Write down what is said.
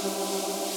Música